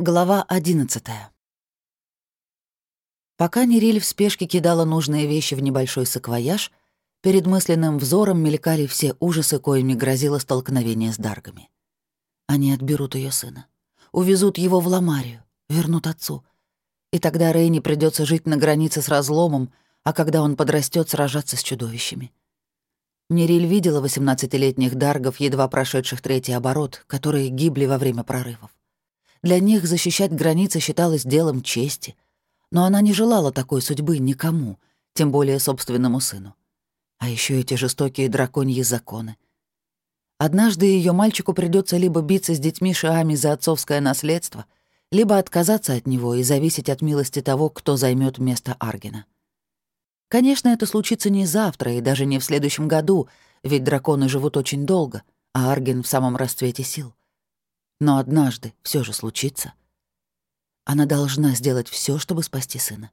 Глава одиннадцатая. Пока Нериль в спешке кидала нужные вещи в небольшой саквояж, перед мысленным взором мелькали все ужасы, коими грозило столкновение с Даргами. Они отберут ее сына, увезут его в Ламарию, вернут отцу. И тогда Рейни придется жить на границе с разломом, а когда он подрастет, сражаться с чудовищами. Нериль видела восемнадцатилетних Даргов, едва прошедших третий оборот, которые гибли во время прорывов. Для них защищать границы считалось делом чести. Но она не желала такой судьбы никому, тем более собственному сыну. А еще эти жестокие драконьи законы. Однажды ее мальчику придется либо биться с детьми Шиами за отцовское наследство, либо отказаться от него и зависеть от милости того, кто займет место Аргена. Конечно, это случится не завтра и даже не в следующем году, ведь драконы живут очень долго, а Арген в самом расцвете сил. Но однажды все же случится. Она должна сделать все, чтобы спасти сына.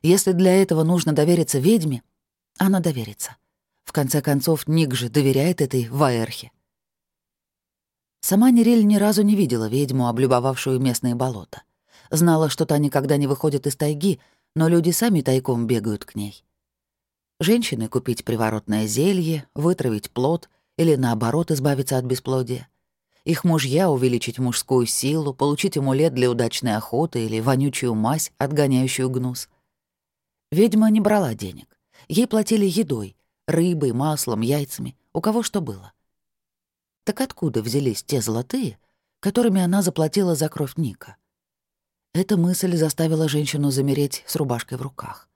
Если для этого нужно довериться ведьме, она доверится. В конце концов, Ник же доверяет этой Ваэрхе. Сама Нерель ни разу не видела ведьму, облюбовавшую местные болота. Знала, что та никогда не выходит из тайги, но люди сами тайком бегают к ней. Женщины купить приворотное зелье, вытравить плод или, наоборот, избавиться от бесплодия. Их мужья увеличить мужскую силу, получить амулет для удачной охоты или вонючую мазь, отгоняющую гнус. Ведьма не брала денег. Ей платили едой, рыбой, маслом, яйцами, у кого что было. Так откуда взялись те золотые, которыми она заплатила за кровь Ника? Эта мысль заставила женщину замереть с рубашкой в руках.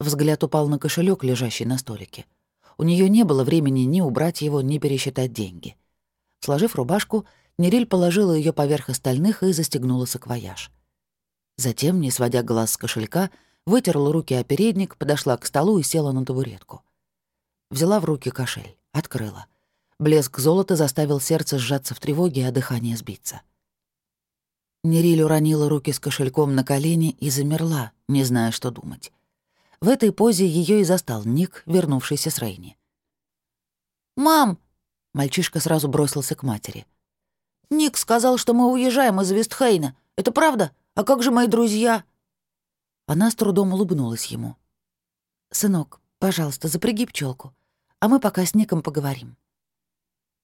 Взгляд упал на кошелек, лежащий на столике. У нее не было времени ни убрать его, ни пересчитать деньги — Сложив рубашку, Нериль положила ее поверх остальных и застегнула саквояж. Затем, не сводя глаз с кошелька, вытерла руки о передник, подошла к столу и села на табуретку. Взяла в руки кошель, открыла. Блеск золота заставил сердце сжаться в тревоге, а дыхание сбиться. Нериль уронила руки с кошельком на колени и замерла, не зная, что думать. В этой позе ее и застал Ник, вернувшийся с Рейни. «Мам!» Мальчишка сразу бросился к матери. «Ник сказал, что мы уезжаем из Вестхейна. Это правда? А как же мои друзья?» Она с трудом улыбнулась ему. «Сынок, пожалуйста, запряги пчелку, а мы пока с Ником поговорим».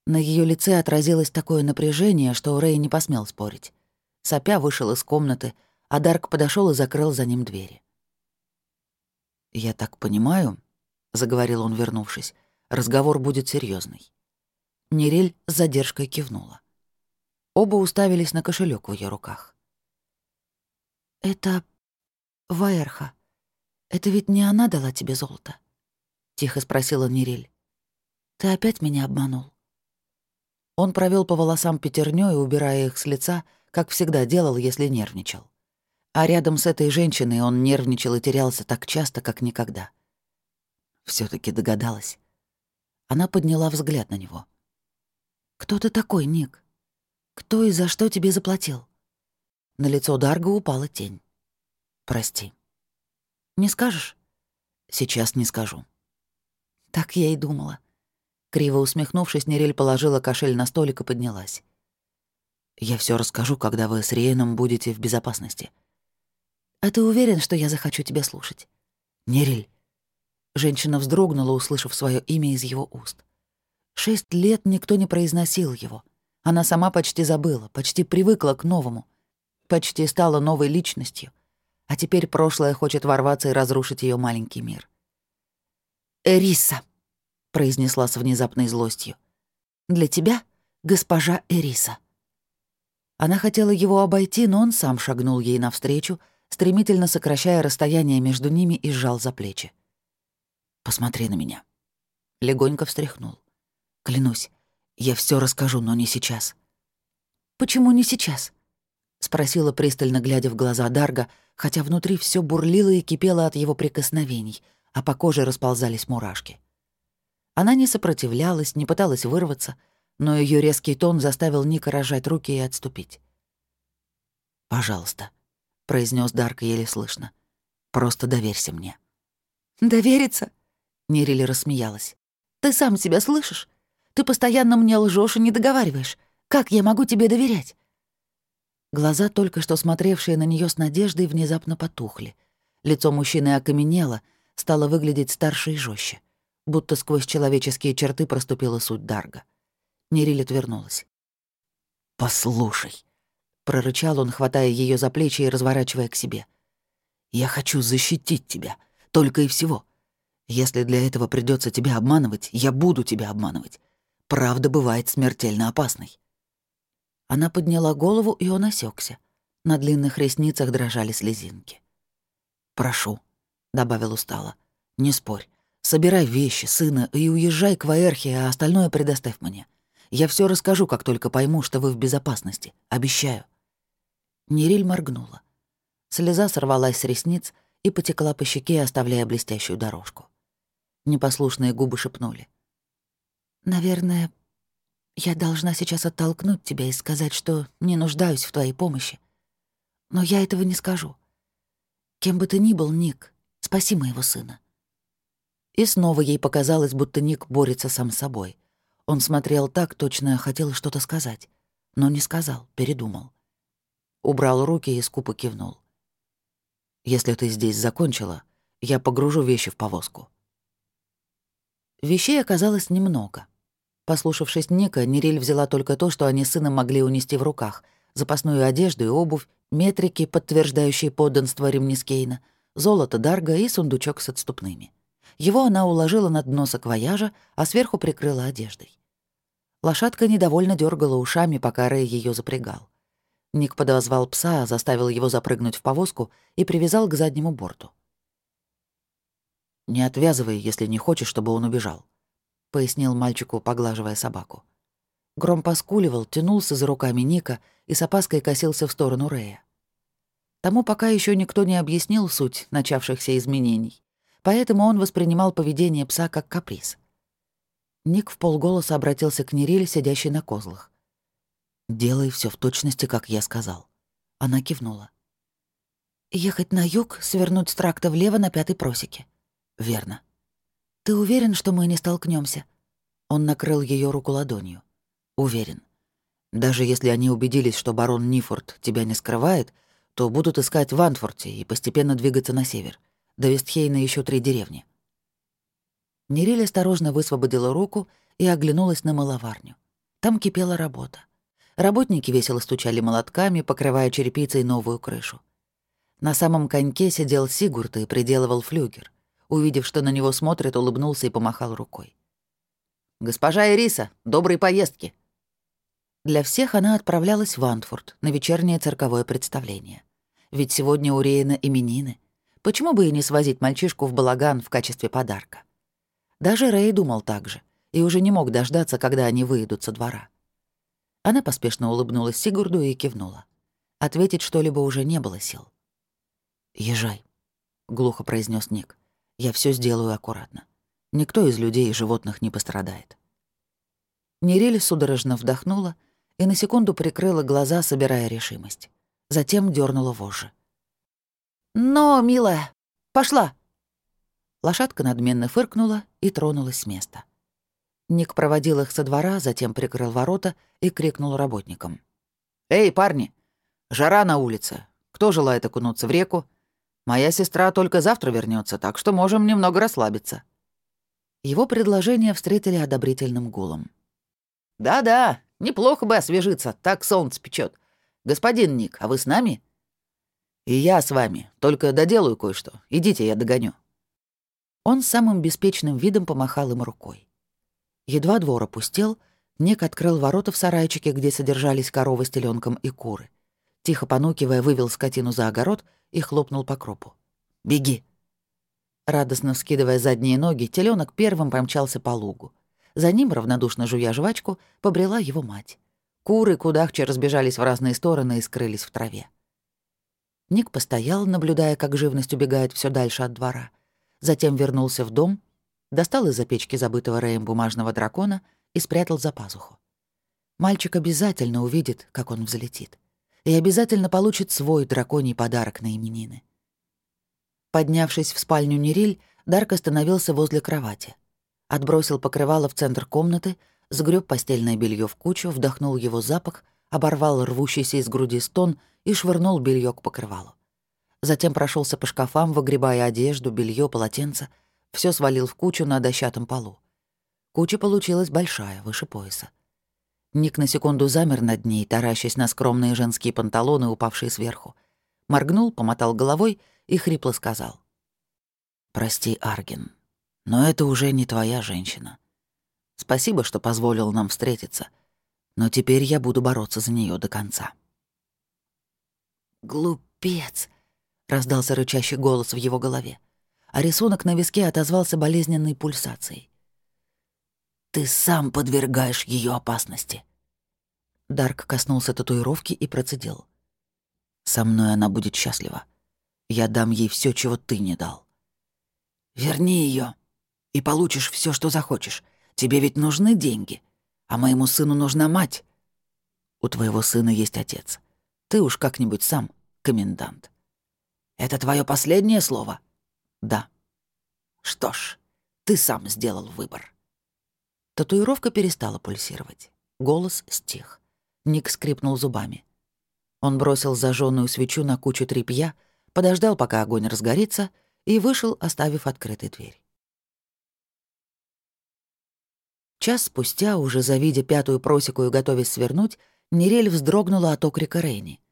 На ее лице отразилось такое напряжение, что Рэй не посмел спорить. Сопя вышел из комнаты, а Дарк подошел и закрыл за ним двери. «Я так понимаю», — заговорил он, вернувшись, — «разговор будет серьезный. Нерель с задержкой кивнула. Оба уставились на кошелек в ее руках. «Это Ваерха. Это ведь не она дала тебе золото?» — тихо спросила Нерель. «Ты опять меня обманул?» Он провел по волосам пятернёй, убирая их с лица, как всегда делал, если нервничал. А рядом с этой женщиной он нервничал и терялся так часто, как никогда. все таки догадалась. Она подняла взгляд на него. «Кто ты такой, Ник? Кто и за что тебе заплатил?» На лицо Дарга упала тень. «Прости». «Не скажешь?» «Сейчас не скажу». Так я и думала. Криво усмехнувшись, Нерель положила кошель на столик и поднялась. «Я все расскажу, когда вы с Рейном будете в безопасности». «А ты уверен, что я захочу тебя слушать?» «Нерель». Женщина вздрогнула, услышав свое имя из его уст. Шесть лет никто не произносил его. Она сама почти забыла, почти привыкла к новому. Почти стала новой личностью. А теперь прошлое хочет ворваться и разрушить ее маленький мир. «Эриса», — произнесла с внезапной злостью. «Для тебя, госпожа Эриса». Она хотела его обойти, но он сам шагнул ей навстречу, стремительно сокращая расстояние между ними и сжал за плечи. «Посмотри на меня». Легонько встряхнул. Клянусь, я все расскажу, но не сейчас». «Почему не сейчас?» — спросила пристально, глядя в глаза Дарга, хотя внутри все бурлило и кипело от его прикосновений, а по коже расползались мурашки. Она не сопротивлялась, не пыталась вырваться, но ее резкий тон заставил Ника рожать руки и отступить. «Пожалуйста», — произнес Дарк еле слышно. «Просто доверься мне». «Довериться?» — Нерили рассмеялась. «Ты сам себя слышишь? Ты постоянно мне лжешь и не договариваешь. Как я могу тебе доверять?» Глаза, только что смотревшие на нее с надеждой, внезапно потухли. Лицо мужчины окаменело, стало выглядеть старше и жестче, будто сквозь человеческие черты проступила суть Дарга. Нериль отвернулась. «Послушай», — прорычал он, хватая ее за плечи и разворачивая к себе. «Я хочу защитить тебя, только и всего. Если для этого придется тебя обманывать, я буду тебя обманывать. Правда бывает смертельно опасной». Она подняла голову, и он осекся. На длинных ресницах дрожали слезинки. «Прошу», — добавил устало, — «не спорь. Собирай вещи, сына, и уезжай к Ваэрхе, а остальное предоставь мне. Я все расскажу, как только пойму, что вы в безопасности. Обещаю». Нериль моргнула. Слеза сорвалась с ресниц и потекла по щеке, оставляя блестящую дорожку. Непослушные губы шепнули. «Наверное, я должна сейчас оттолкнуть тебя и сказать, что не нуждаюсь в твоей помощи. Но я этого не скажу. Кем бы ты ни был, Ник, спаси моего сына». И снова ей показалось, будто Ник борется сам с собой. Он смотрел так, точно хотел что-то сказать, но не сказал, передумал. Убрал руки и скупо кивнул. «Если ты здесь закончила, я погружу вещи в повозку». Вещей оказалось немного. Послушавшись Ника, Нериль взяла только то, что они с сыном могли унести в руках. Запасную одежду и обувь, метрики, подтверждающие подданство Ремнискейна, золото Дарга и сундучок с отступными. Его она уложила на дно саквояжа, а сверху прикрыла одеждой. Лошадка недовольно дергала ушами, пока Рэй ее запрягал. Ник подозвал пса, заставил его запрыгнуть в повозку и привязал к заднему борту. «Не отвязывай, если не хочешь, чтобы он убежал», — пояснил мальчику, поглаживая собаку. Гром поскуливал, тянулся за руками Ника и с опаской косился в сторону Рэя. Тому пока еще никто не объяснил суть начавшихся изменений, поэтому он воспринимал поведение пса как каприз. Ник в полголоса обратился к Нериле, сидящей на козлах. «Делай все в точности, как я сказал». Она кивнула. «Ехать на юг, свернуть с тракта влево на пятой просеке». «Верно». «Ты уверен, что мы не столкнемся? Он накрыл ее руку ладонью. «Уверен. Даже если они убедились, что барон Нифорд тебя не скрывает, то будут искать в Антфорте и постепенно двигаться на север. До Вестхейна еще три деревни». Нериль осторожно высвободила руку и оглянулась на маловарню. Там кипела работа. Работники весело стучали молотками, покрывая черепицей новую крышу. На самом коньке сидел Сигурд и приделывал флюгер. Увидев, что на него смотрят, улыбнулся и помахал рукой. «Госпожа Ириса, доброй поездки!» Для всех она отправлялась в Антфорд на вечернее цирковое представление. Ведь сегодня у Рейна именины. Почему бы и не свозить мальчишку в балаган в качестве подарка? Даже Рэй думал так же и уже не мог дождаться, когда они выйдут со двора. Она поспешно улыбнулась Сигурду и кивнула. Ответить что-либо уже не было сил. «Езжай», — глухо произнес Ник. «Я все сделаю аккуратно. Никто из людей и животных не пострадает». Нериль судорожно вдохнула и на секунду прикрыла глаза, собирая решимость. Затем дернула вожжи. «Но, милая, пошла!» Лошадка надменно фыркнула и тронулась с места. Ник проводил их со двора, затем прикрыл ворота и крикнул работникам. «Эй, парни! Жара на улице. Кто желает окунуться в реку? Моя сестра только завтра вернется, так что можем немного расслабиться». Его предложение встретили одобрительным гулом. «Да-да, неплохо бы освежиться, так солнце печет. Господин Ник, а вы с нами?» «И я с вами, только доделаю кое-что. Идите, я догоню». Он самым беспечным видом помахал им рукой. Едва двор опустел, Ник открыл ворота в сарайчике, где содержались корова с теленком и куры. Тихо понукивая, вывел скотину за огород и хлопнул по кропу. «Беги!» Радостно вскидывая задние ноги, теленок первым помчался по лугу. За ним, равнодушно жуя жвачку, побрела его мать. Куры кудахче разбежались в разные стороны и скрылись в траве. Ник постоял, наблюдая, как живность убегает все дальше от двора. Затем вернулся в дом достал из-за печки забытого Рэем бумажного дракона и спрятал за пазуху. Мальчик обязательно увидит, как он взлетит, и обязательно получит свой драконий подарок на именины. Поднявшись в спальню Нериль, Дарк остановился возле кровати. Отбросил покрывало в центр комнаты, сгреб постельное белье в кучу, вдохнул его запах, оборвал рвущийся из груди стон и швырнул белье к покрывалу. Затем прошелся по шкафам, выгребая одежду, белье, полотенце. Все свалил в кучу на дощатом полу. Куча получилась большая, выше пояса. Ник на секунду замер над ней, таращась на скромные женские панталоны, упавшие сверху. Моргнул, помотал головой и хрипло сказал. «Прости, Арген, но это уже не твоя женщина. Спасибо, что позволил нам встретиться, но теперь я буду бороться за нее до конца». «Глупец!» — раздался рычащий голос в его голове, а рисунок на виске отозвался болезненной пульсацией. «Ты сам подвергаешь ее опасности». Дарк коснулся татуировки и процедил. «Со мной она будет счастлива. Я дам ей все, чего ты не дал». «Верни ее, и получишь все, что захочешь. Тебе ведь нужны деньги, а моему сыну нужна мать». «У твоего сына есть отец. Ты уж как-нибудь сам, комендант. Это твое последнее слово? Да. Что ж, ты сам сделал выбор. Татуировка перестала пульсировать. Голос стих. Ник скрипнул зубами. Он бросил зажженную свечу на кучу тряпья, подождал, пока огонь разгорится, и вышел, оставив открытой дверь. Час спустя, уже завидя пятую просеку и готовясь свернуть, Нерель вздрогнула от окрика Рейни.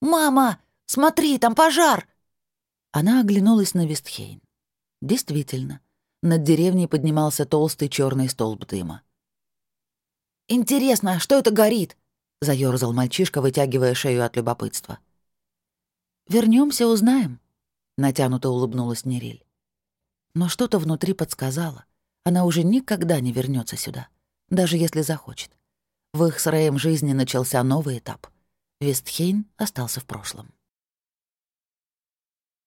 «Мама, смотри, там пожар!» Она оглянулась на Вестхейн. Действительно, над деревней поднимался толстый черный столб дыма. «Интересно, что это горит?» — заёрзал мальчишка, вытягивая шею от любопытства. Вернемся, узнаем», — натянуто улыбнулась Нериль. Но что-то внутри подсказало. Она уже никогда не вернется сюда, даже если захочет. В их с Рэем жизни начался новый этап — Вестхейн остался в прошлом.